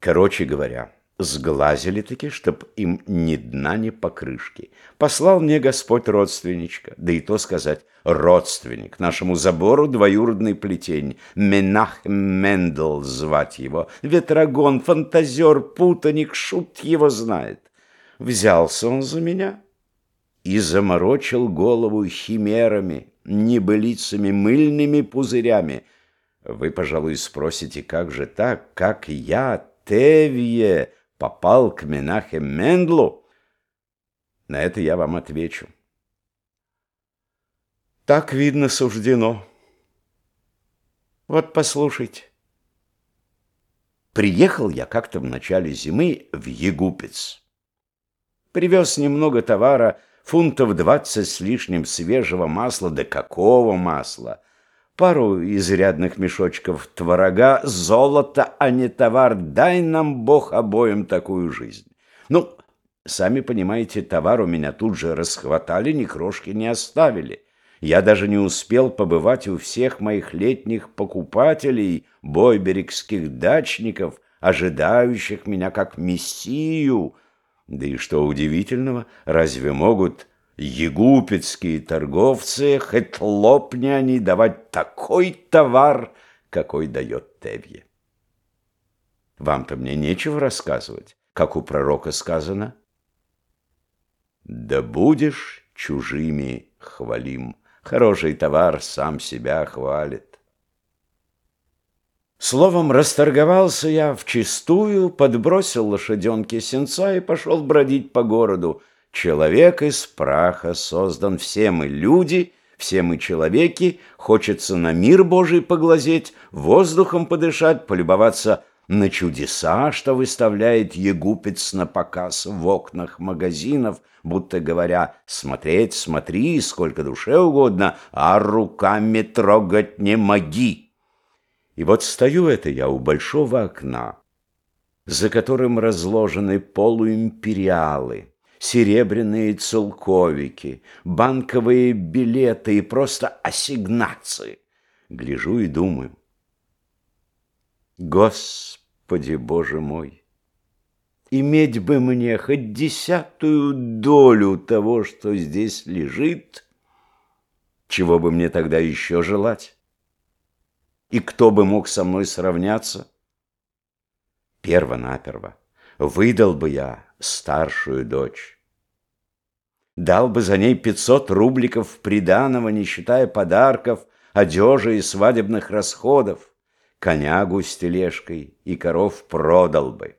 Короче говоря, сглазили-таки, чтоб им ни дна, ни покрышки. Послал мне Господь родственничка, да и то сказать, родственник, нашему забору двоюродный плетень, Менахем Мендел звать его, ветрогон, фантазер, путаник, шут его знает. Взялся он за меня и заморочил голову химерами, небылицами, мыльными пузырями. Вы, пожалуй, спросите, как же так, как я, Тевье, попал к Менахе Мендлу? На это я вам отвечу. Так, видно, суждено. Вот послушайте. Приехал я как-то в начале зимы в Егупец. Привез немного товара, фунтов двадцать с лишним свежего масла, да какого масла? Пару изрядных мешочков творога, золото, а не товар. Дай нам, Бог, обоим такую жизнь. Ну, сами понимаете, товар у меня тут же расхватали, ни крошки не оставили. Я даже не успел побывать у всех моих летних покупателей, бойберегских дачников, ожидающих меня как мессию. Да и что удивительного, разве могут егупетские торговцы, хоть лопни они, давать такой товар, какой дает Тевье? Вам-то мне нечего рассказывать, как у пророка сказано. Да будешь чужими хвалим. Хороший товар сам себя хвалит. Словом, расторговался я вчистую, подбросил лошаденке сенца и пошел бродить по городу. Человек из праха создан, все мы люди, все мы человеки, хочется на мир Божий поглазеть, воздухом подышать, полюбоваться на чудеса, что выставляет егупец на показ в окнах магазинов, будто говоря, смотреть, смотри, сколько душе угодно, а руками трогать не моги. И вот стою это я у большого окна, за которым разложены полуимпериалы, серебряные целковики, банковые билеты и просто ассигнации. Гляжу и думаю, Господи, Боже мой! Иметь бы мне хоть десятую долю того, что здесь лежит, чего бы мне тогда еще желать? И кто бы мог со мной сравняться? Перво-наперво выдал бы я старшую дочь. Дал бы за ней пятьсот рубликов приданого, не считая подарков, одежи и свадебных расходов конягу с тележкой и коров продал бы.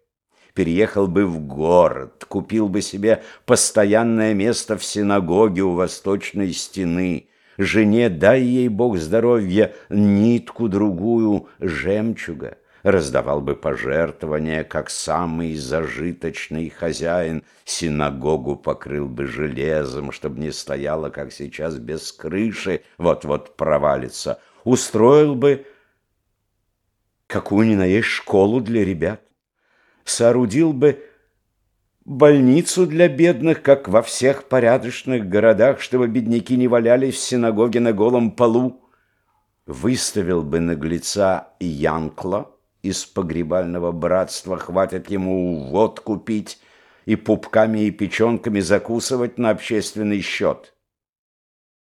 Переехал бы в город, купил бы себе постоянное место в синагоге у восточной стены. Жене, дай ей Бог здоровья, нитку другую, жемчуга. Раздавал бы пожертвования, как самый зажиточный хозяин. Синагогу покрыл бы железом, чтобы не стояла, как сейчас, без крыши, вот-вот провалится. Устроил бы какую ни на есть школу для ребят. Соорудил бы больницу для бедных, как во всех порядочных городах, чтобы бедняки не валялись в синагоге на голом полу. Выставил бы наглеца Янкла из погребального братства, хватит ему водку пить и пупками и печенками закусывать на общественный счет.